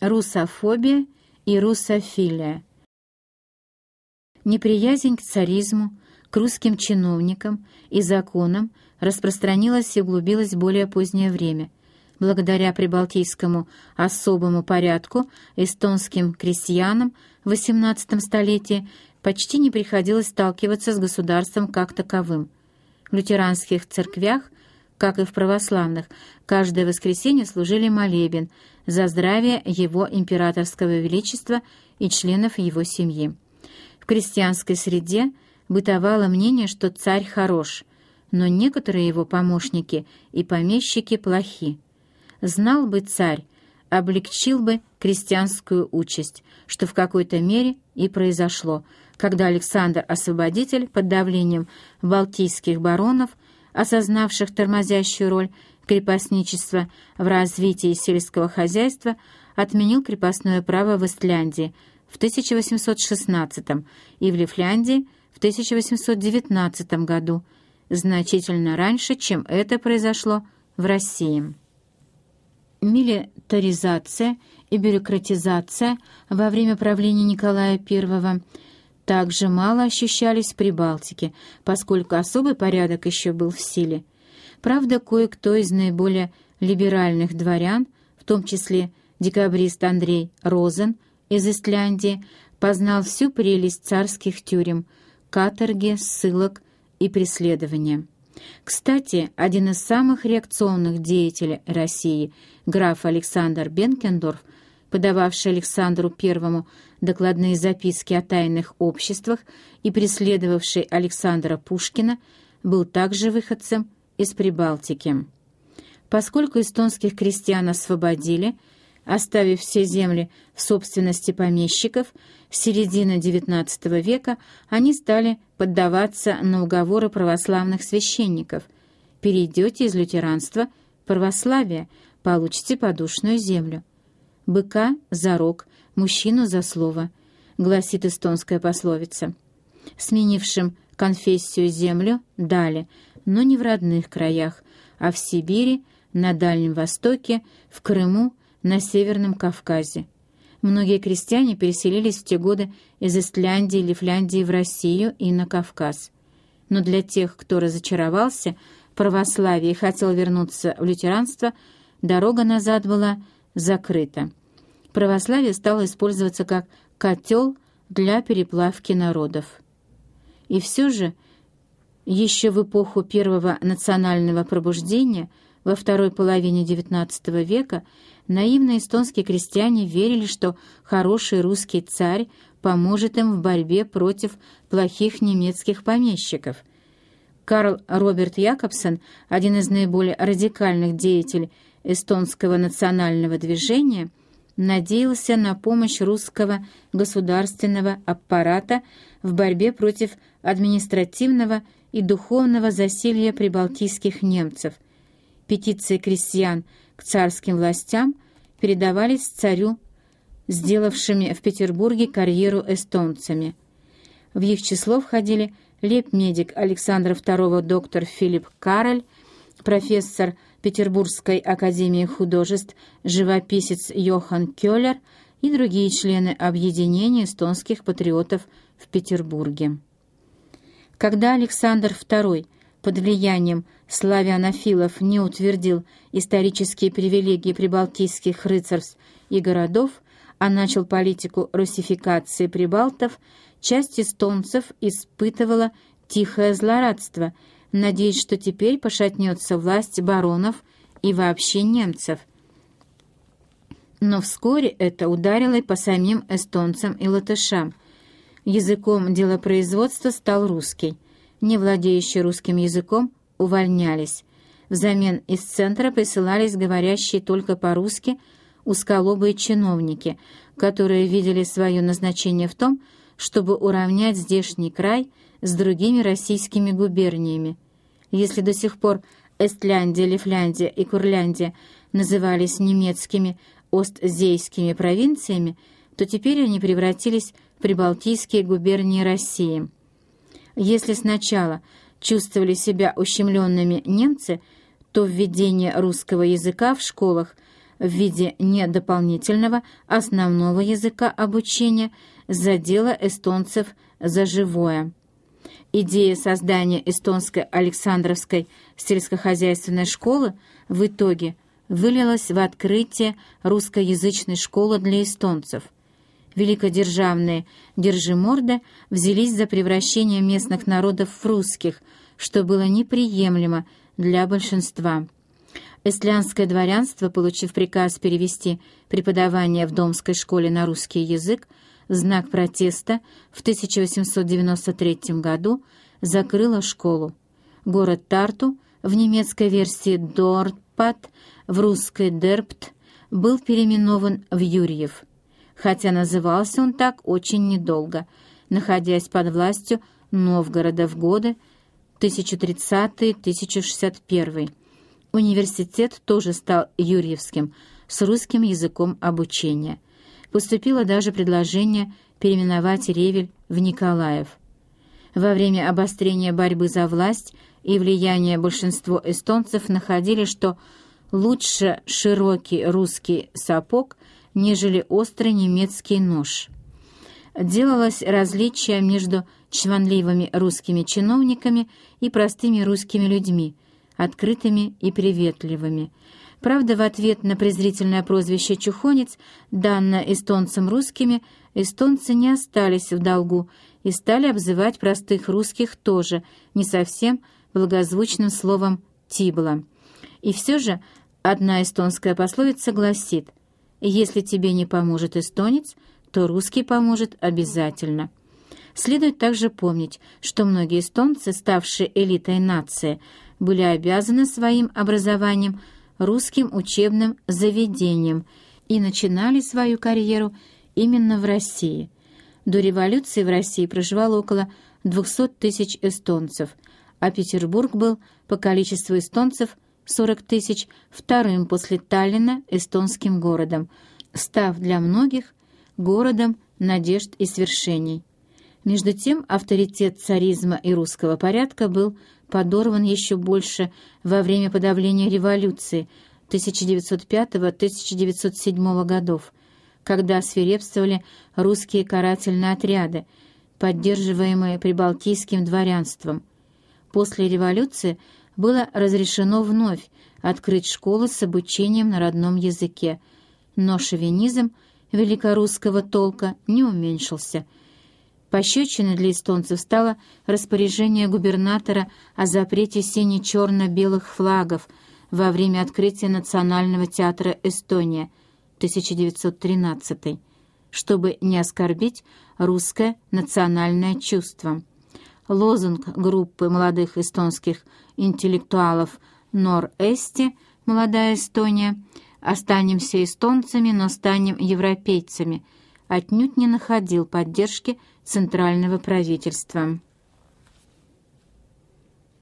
Русофобия и русофилия. Неприязнь к царизму, к русским чиновникам и законам распространилась и углубилась в более позднее время. Благодаря прибалтийскому особому порядку эстонским крестьянам в XVIII столетии почти не приходилось сталкиваться с государством как таковым. В лютеранских церквях, как и в православных, каждое воскресенье служили молебен за здравие его императорского величества и членов его семьи. В крестьянской среде бытовало мнение, что царь хорош, но некоторые его помощники и помещики плохи. Знал бы царь, облегчил бы крестьянскую участь, что в какой-то мере и произошло, когда Александр Освободитель под давлением балтийских баронов, осознавших тормозящую роль крепостничества в развитии сельского хозяйства, отменил крепостное право в Истляндии в 1816 и в Лифляндии в 1819 году, значительно раньше, чем это произошло в России. Милитаризация и бюрократизация во время правления Николая I также мало ощущались в Прибалтике, поскольку особый порядок еще был в силе. Правда, кое-кто из наиболее либеральных дворян, в том числе декабрист Андрей Розен из Истляндии, познал всю прелесть царских тюрем, каторги, ссылок и преследования. Кстати, один из самых реакционных деятелей России, граф Александр Бенкендорф, подававший Александру I докладные записки о тайных обществах и преследовавший Александра Пушкина, был также выходцем из Прибалтики. Поскольку эстонских крестьян освободили, оставив все земли в собственности помещиков, с середины XIX века они стали поддаваться на уговоры православных священников. «Перейдете из лютеранства православие, получите подушную землю». «Быка за рог, мужчину за слово», — гласит эстонская пословица. Сменившим конфессию землю дали, но не в родных краях, а в Сибири, на Дальнем Востоке, в Крыму, на Северном Кавказе. Многие крестьяне переселились в те годы из Истляндии или Фляндии в Россию и на Кавказ. Но для тех, кто разочаровался в православии и хотел вернуться в лютеранство, дорога назад была закрыта. Православие стало использоваться как котел для переплавки народов. И все же, еще в эпоху первого национального пробуждения, во второй половине XIX века, наивные эстонские крестьяне верили, что хороший русский царь поможет им в борьбе против плохих немецких помещиков. Карл Роберт Якобсон, один из наиболее радикальных деятелей эстонского национального движения, надеялся на помощь русского государственного аппарата в борьбе против административного и духовного засилья прибалтийских немцев. Петиции крестьян к царским властям передавались царю, сделавшими в Петербурге карьеру эстонцами. В их число входили лейб-медик Александра II доктор Филипп Кароль, профессор Петербургской академии художеств, живописец Йохан Кёллер и другие члены объединения эстонских патриотов в Петербурге. Когда Александр II под влиянием славянофилов не утвердил исторические привилегии прибалтийских рыцарств и городов, а начал политику русификации прибалтов, часть эстонцев испытывала тихое злорадство, надеясь, что теперь пошатнется власть баронов и вообще немцев. Но вскоре это ударило и по самим эстонцам и латышам. Языком делопроизводства стал русский. Не владеющие русским языком увольнялись. Взамен из центра присылались говорящие только по-русски узколобые чиновники, которые видели свое назначение в том, чтобы уравнять здешний край с другими российскими губерниями. Если до сих пор Эстляндия, Лифляндия и Курляндия назывались немецкими остзейскими провинциями, то теперь они превратились в прибалтийские губернии России. Если сначала чувствовали себя ущемленными немцы, то введение русского языка в школах в виде не дополнительного основного языка обучения задела эстонцев за живое. Идея создания эстонской Александровской сельскохозяйственной школы в итоге вылилась в открытие русскоязычной школы для эстонцев. Великодержавные держиморды взялись за превращение местных народов в русских, что было неприемлемо для большинства. Эстлянское дворянство, получив приказ перевести преподавание в Домской школе на русский язык, в знак протеста в 1893 году закрыло школу. Город Тарту, в немецкой версии Дортпат, в русской Дерпт, был переименован в Юрьев, хотя назывался он так очень недолго, находясь под властью Новгорода в годы 1030-1061 Университет тоже стал Юрьевским, с русским языком обучения. Поступило даже предложение переименовать Ревель в Николаев. Во время обострения борьбы за власть и влияние большинство эстонцев находили, что лучше широкий русский сапог, нежели острый немецкий нож. Делалось различие между чванливыми русскими чиновниками и простыми русскими людьми – открытыми и приветливыми. Правда, в ответ на презрительное прозвище «чухонец», данное эстонцам русскими, эстонцы не остались в долгу и стали обзывать простых русских тоже не совсем благозвучным словом «тибла». И все же одна эстонская пословица гласит «Если тебе не поможет эстонец, то русский поможет обязательно». Следует также помнить, что многие эстонцы, ставшие элитой нации, были обязаны своим образованием русским учебным заведением и начинали свою карьеру именно в России. До революции в России проживало около 200 тысяч эстонцев, а Петербург был по количеству эстонцев 40 тысяч вторым после Таллина эстонским городом, став для многих городом надежд и свершений. Между тем авторитет царизма и русского порядка был подорван еще больше во время подавления революции 1905-1907 годов, когда свирепствовали русские карательные отряды, поддерживаемые прибалтийским дворянством. После революции было разрешено вновь открыть школы с обучением на родном языке, но шовинизм великорусского толка не уменьшился – Пощечиной для эстонцев стало распоряжение губернатора о запрете сине-черно-белых флагов во время открытия Национального театра «Эстония» 1913 чтобы не оскорбить русское национальное чувство. Лозунг группы молодых эстонских интеллектуалов «Нор-Эсти» «Молодая Эстония» «Останемся эстонцами, но станем европейцами» отнюдь не находил поддержки центрального правительства.